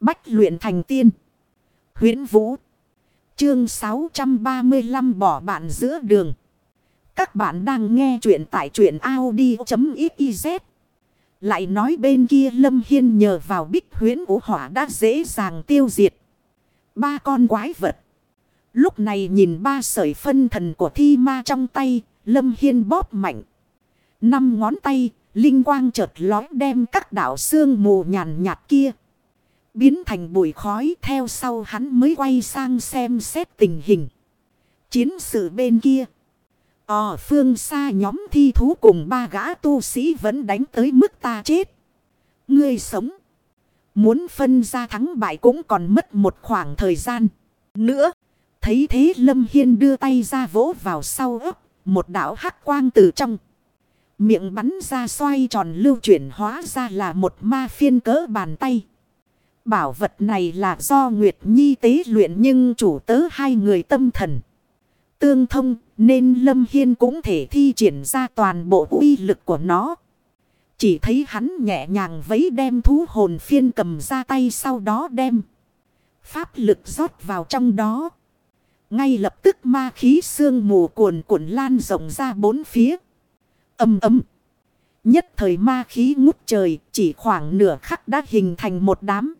Bách luyện thành tiên. huyễn Vũ. Chương 635 bỏ bạn giữa đường. Các bạn đang nghe truyện tại truyện Audi.xyz. Lại nói bên kia Lâm Hiên nhờ vào bích huyễn vũ hỏa đã dễ dàng tiêu diệt. Ba con quái vật. Lúc này nhìn ba sợi phân thần của thi ma trong tay, Lâm Hiên bóp mạnh. Năm ngón tay, linh quang chợt lói đem các đảo xương mù nhàn nhạt kia. Biến thành bụi khói, theo sau hắn mới quay sang xem xét tình hình. Chiến sự bên kia. Ở phương xa nhóm thi thú cùng ba gã tu sĩ vẫn đánh tới mức ta chết. Ngươi sống. Muốn phân ra thắng bại cũng còn mất một khoảng thời gian. Nữa. Thấy thế Lâm Hiên đưa tay ra vỗ vào sau ấp. Một đảo hắc quang từ trong. Miệng bắn ra xoay tròn lưu chuyển hóa ra là một ma phiên cỡ bàn tay. Bảo vật này là do Nguyệt Nhi tế luyện nhưng chủ tớ hai người tâm thần. Tương thông, nên Lâm Hiên cũng thể thi triển ra toàn bộ uy lực của nó. Chỉ thấy hắn nhẹ nhàng vấy đem thú hồn phiên cầm ra tay sau đó đem. Pháp lực rót vào trong đó. Ngay lập tức ma khí sương mù cuồn cuộn lan rộng ra bốn phía. Âm ấm. Nhất thời ma khí ngút trời, chỉ khoảng nửa khắc đã hình thành một đám.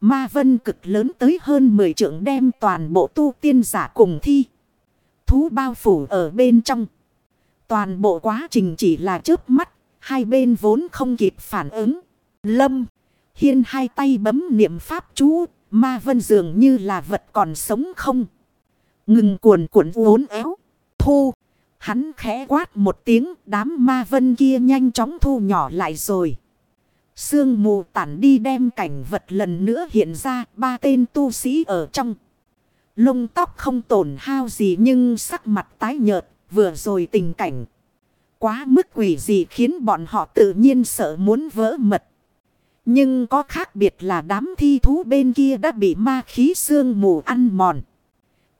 Ma vân cực lớn tới hơn 10 trượng đem toàn bộ tu tiên giả cùng thi. Thú bao phủ ở bên trong. Toàn bộ quá trình chỉ là chớp mắt. Hai bên vốn không kịp phản ứng. Lâm. Hiên hai tay bấm niệm pháp chú. Ma vân dường như là vật còn sống không. Ngừng cuồn cuộn uốn éo. Thu. Hắn khẽ quát một tiếng. Đám ma vân kia nhanh chóng thu nhỏ lại rồi. Sương mù tản đi đem cảnh vật lần nữa hiện ra ba tên tu sĩ ở trong. Lông tóc không tổn hao gì nhưng sắc mặt tái nhợt vừa rồi tình cảnh. Quá mức quỷ gì khiến bọn họ tự nhiên sợ muốn vỡ mật. Nhưng có khác biệt là đám thi thú bên kia đã bị ma khí sương mù ăn mòn.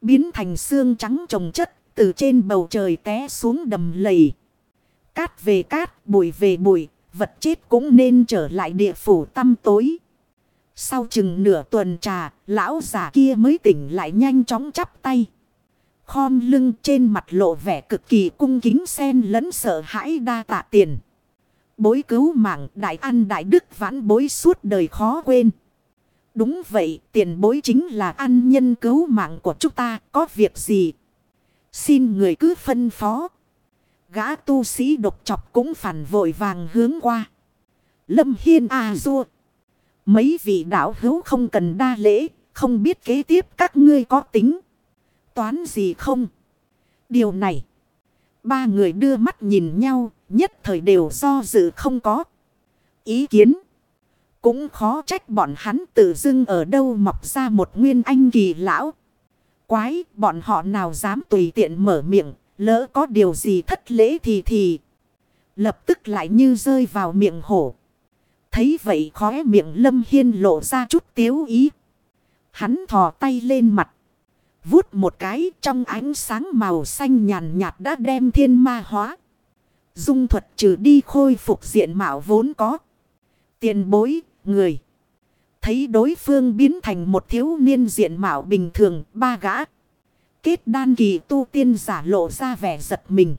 Biến thành xương trắng trồng chất từ trên bầu trời té xuống đầm lầy. Cát về cát, bụi về bụi, vật chết cũng nên trở lại địa phủ tăm tối. Sau chừng nửa tuần trà, lão già kia mới tỉnh lại nhanh chóng chắp tay. Khom lưng trên mặt lộ vẻ cực kỳ cung kính sen lẫn sợ hãi đa tạ tiền. Bối cứu mạng đại ăn đại đức vãn bối suốt đời khó quên. Đúng vậy, tiền bối chính là ăn nhân cứu mạng của chúng ta, có việc gì? Xin người cứ phân phó. Gã tu sĩ độc chọc cũng phản vội vàng hướng qua. Lâm Hiên à dua. Mấy vị đạo hữu không cần đa lễ, không biết kế tiếp các ngươi có tính. Toán gì không? Điều này. Ba người đưa mắt nhìn nhau, nhất thời đều do dự không có. Ý kiến. Cũng khó trách bọn hắn tự dưng ở đâu mọc ra một nguyên anh kỳ lão. Quái, bọn họ nào dám tùy tiện mở miệng, Lỡ có điều gì thất lễ thì thì. Lập tức lại như rơi vào miệng hổ. Thấy vậy khóe miệng lâm hiên lộ ra chút tiếu ý. Hắn thò tay lên mặt. Vút một cái trong ánh sáng màu xanh nhàn nhạt đã đem thiên ma hóa. Dung thuật trừ đi khôi phục diện mạo vốn có. Tiền bối, người. Thấy đối phương biến thành một thiếu niên diện mạo bình thường, ba gã. Kết đan kỳ tu tiên giả lộ ra vẻ giật mình.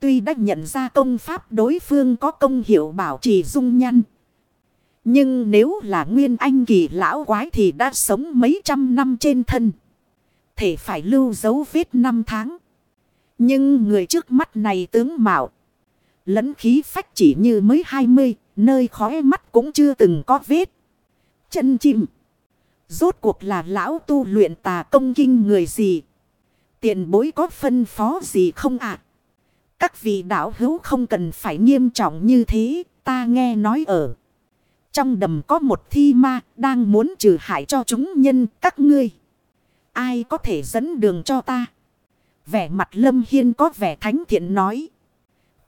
Tuy đã nhận ra công pháp đối phương có công hiệu bảo trì dung nhăn. Nhưng nếu là nguyên anh kỳ lão quái thì đã sống mấy trăm năm trên thân. Thể phải lưu dấu vết năm tháng. Nhưng người trước mắt này tướng mạo. Lẫn khí phách chỉ như mới hai mươi, nơi khóe mắt cũng chưa từng có vết. Chân chim. Rốt cuộc là lão tu luyện tà công kinh người gì. Tiền bối có phân phó gì không ạ? Các vị đạo hữu không cần phải nghiêm trọng như thế, ta nghe nói ở. Trong đầm có một thi ma đang muốn trừ hại cho chúng nhân các ngươi. Ai có thể dẫn đường cho ta? Vẻ mặt lâm hiên có vẻ thánh thiện nói.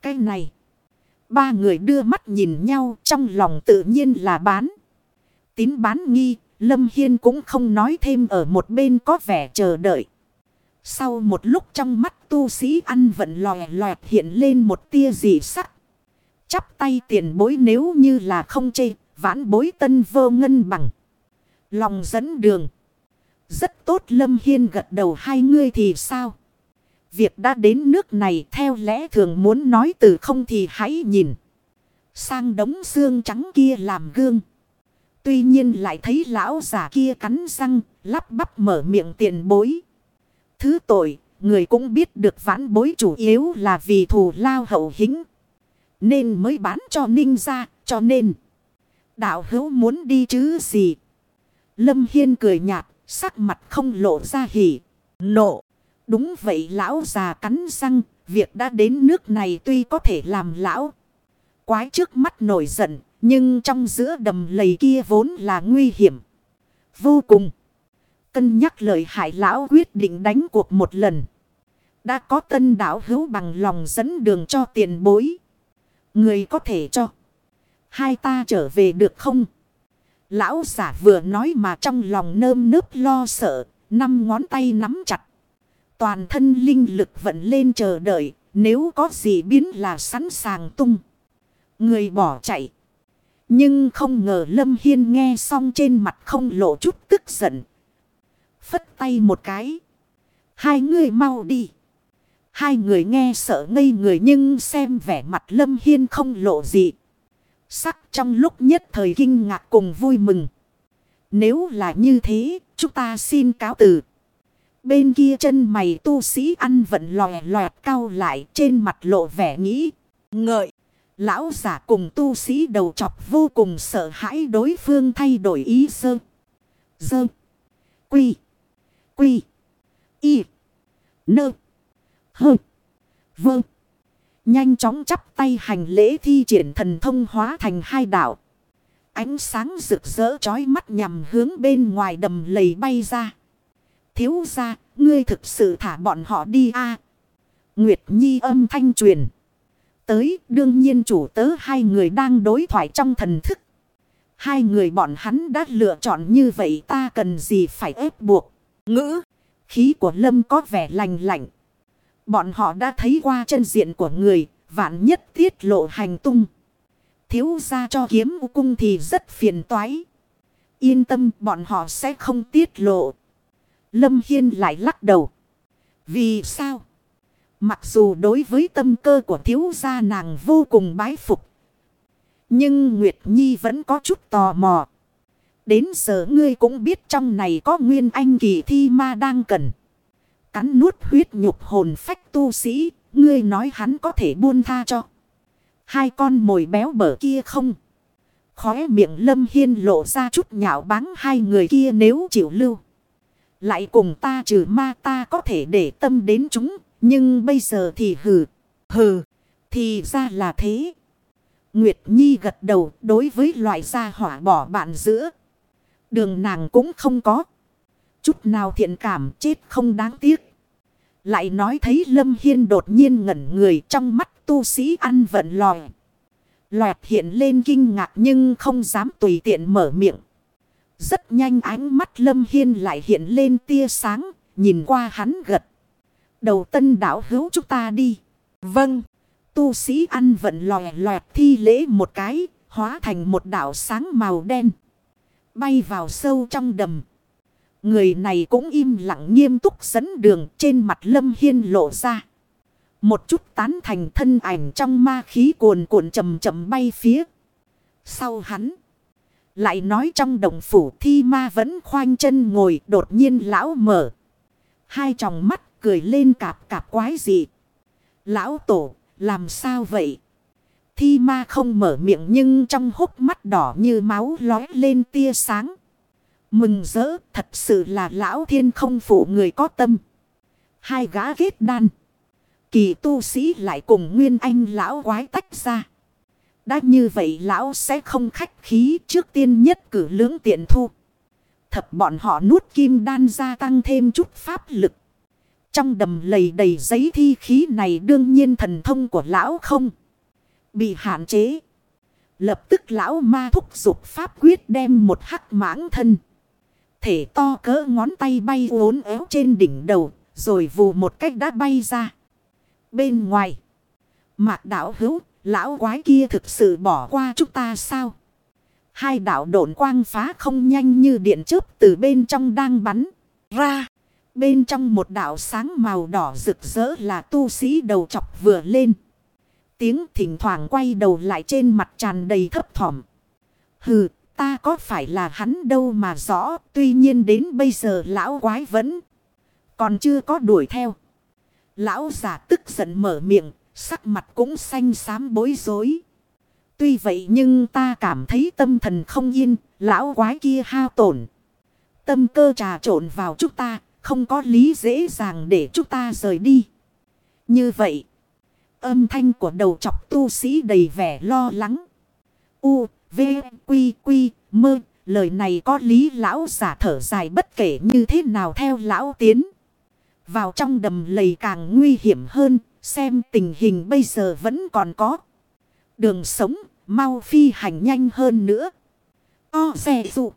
Cái này. Ba người đưa mắt nhìn nhau trong lòng tự nhiên là bán. Tín bán nghi, lâm hiên cũng không nói thêm ở một bên có vẻ chờ đợi. Sau một lúc trong mắt tu sĩ ăn vận lòe loẹt hiện lên một tia dị sắc. Chắp tay tiền bối nếu như là không chê, vãn bối tân vô ngân bằng. Lòng dẫn đường. Rất tốt Lâm Hiên gật đầu hai ngươi thì sao? Việc đã đến nước này theo lẽ thường muốn nói từ không thì hãy nhìn. Sang đống xương trắng kia làm gương. Tuy nhiên lại thấy lão già kia cắn răng, lắp bắp mở miệng tiền bối. Thứ tội, người cũng biết được vãn bối chủ yếu là vì thù lao hậu hĩnh. Nên mới bán cho ninh ra, cho nên. Đạo hữu muốn đi chứ gì. Lâm Hiên cười nhạt, sắc mặt không lộ ra hỉ, nộ. Đúng vậy lão già cắn răng, việc đã đến nước này tuy có thể làm lão. Quái trước mắt nổi giận, nhưng trong giữa đầm lầy kia vốn là nguy hiểm. Vô cùng. Cân nhắc lời hại lão quyết định đánh cuộc một lần. Đã có tân đảo hữu bằng lòng dẫn đường cho tiền bối. Người có thể cho. Hai ta trở về được không? Lão giả vừa nói mà trong lòng nơm nớp lo sợ. Năm ngón tay nắm chặt. Toàn thân linh lực vận lên chờ đợi. Nếu có gì biến là sẵn sàng tung. Người bỏ chạy. Nhưng không ngờ Lâm Hiên nghe xong trên mặt không lộ chút tức giận. Phất tay một cái. Hai người mau đi. Hai người nghe sợ ngây người nhưng xem vẻ mặt Lâm Hiên không lộ gì. Sắc trong lúc nhất thời kinh ngạc cùng vui mừng. Nếu là như thế, chúng ta xin cáo từ. Bên kia chân mày tu sĩ ăn vận lòe loẹt cao lại trên mặt lộ vẻ nghĩ, ngợi. Lão giả cùng tu sĩ đầu chọc vô cùng sợ hãi đối phương thay đổi ý sơ. Dơ. Quy. Quy. Y. Nơ. Hơ. Vơ. Nhanh chóng chắp tay hành lễ thi triển thần thông hóa thành hai đạo. Ánh sáng rực rỡ chói mắt nhằm hướng bên ngoài đầm lầy bay ra. Thiếu ra, ngươi thực sự thả bọn họ đi a Nguyệt Nhi âm thanh truyền. Tới đương nhiên chủ tớ hai người đang đối thoại trong thần thức. Hai người bọn hắn đã lựa chọn như vậy ta cần gì phải ép buộc. Ngữ, khí của Lâm có vẻ lành lạnh. Bọn họ đã thấy qua chân diện của người, vạn nhất tiết lộ hành tung. Thiếu ra cho kiếm u cung thì rất phiền toái. Yên tâm bọn họ sẽ không tiết lộ. Lâm Hiên lại lắc đầu. Vì sao? Mặc dù đối với tâm cơ của thiếu gia nàng vô cùng bái phục. Nhưng Nguyệt Nhi vẫn có chút tò mò. Đến giờ ngươi cũng biết trong này có nguyên anh kỳ thi ma đang cần. Cắn nuốt huyết nhục hồn phách tu sĩ. Ngươi nói hắn có thể buôn tha cho. Hai con mồi béo bở kia không. Khóe miệng lâm hiên lộ ra chút nhạo báng hai người kia nếu chịu lưu. Lại cùng ta trừ ma ta có thể để tâm đến chúng. Nhưng bây giờ thì hừ. Hừ. Thì ra là thế. Nguyệt Nhi gật đầu đối với loại gia hỏa bỏ bạn giữa. Đường nàng cũng không có. Chút nào thiện cảm chết không đáng tiếc. Lại nói thấy Lâm Hiên đột nhiên ngẩn người trong mắt tu sĩ ăn vận lòi. Loẹt hiện lên kinh ngạc nhưng không dám tùy tiện mở miệng. Rất nhanh ánh mắt Lâm Hiên lại hiện lên tia sáng, nhìn qua hắn gật. Đầu tân đảo hữu chúng ta đi. Vâng. Tu sĩ ăn vận lòe loẹt thi lễ một cái, hóa thành một đảo sáng màu đen. Bay vào sâu trong đầm. Người này cũng im lặng nghiêm túc dẫn đường trên mặt lâm hiên lộ ra. Một chút tán thành thân ảnh trong ma khí cuồn cuộn chầm chậm bay phía. Sau hắn. Lại nói trong đồng phủ thi ma vẫn khoanh chân ngồi đột nhiên lão mở. Hai tròng mắt cười lên cạp cạp quái gì. Lão tổ, làm sao vậy? Thi ma không mở miệng nhưng trong hốc mắt đỏ như máu lói lên tia sáng. Mừng rỡ, thật sự là lão thiên không phụ người có tâm. Hai gã ghét đan. Kỳ tu sĩ lại cùng nguyên anh lão quái tách ra. Đã như vậy lão sẽ không khách khí trước tiên nhất cử lưỡng tiện thu. Thập bọn họ nuốt kim đan gia tăng thêm chút pháp lực. Trong đầm lầy đầy giấy thi khí này đương nhiên thần thông của lão không bị hạn chế. Lập tức lão ma thúc dục pháp quyết đem một hắc mãng thân. Thể to cỡ ngón tay bay uốn éo trên đỉnh đầu, rồi vù một cách đã bay ra. Bên ngoài, mạc đảo hữu, lão quái kia thực sự bỏ qua chúng ta sao? Hai đạo độn quang phá không nhanh như điện chớp từ bên trong đang bắn ra. Bên trong một đạo sáng màu đỏ rực rỡ là tu sĩ đầu chọc vừa lên. Tiếng thỉnh thoảng quay đầu lại trên mặt tràn đầy thấp thỏm. Hừ, ta có phải là hắn đâu mà rõ. Tuy nhiên đến bây giờ lão quái vẫn còn chưa có đuổi theo. Lão giả tức giận mở miệng, sắc mặt cũng xanh xám bối rối. Tuy vậy nhưng ta cảm thấy tâm thần không yên, lão quái kia hao tổn. Tâm cơ trà trộn vào chúng ta, không có lý dễ dàng để chúng ta rời đi. Như vậy, âm thanh của đầu chọc tu sĩ đầy vẻ lo lắng. U, V, Quy, Quy, Mơ, lời này có lý lão giả thở dài bất kể như thế nào theo lão tiến. Vào trong đầm lầy càng nguy hiểm hơn, xem tình hình bây giờ vẫn còn có. Đường sống, mau phi hành nhanh hơn nữa. O xe dụng.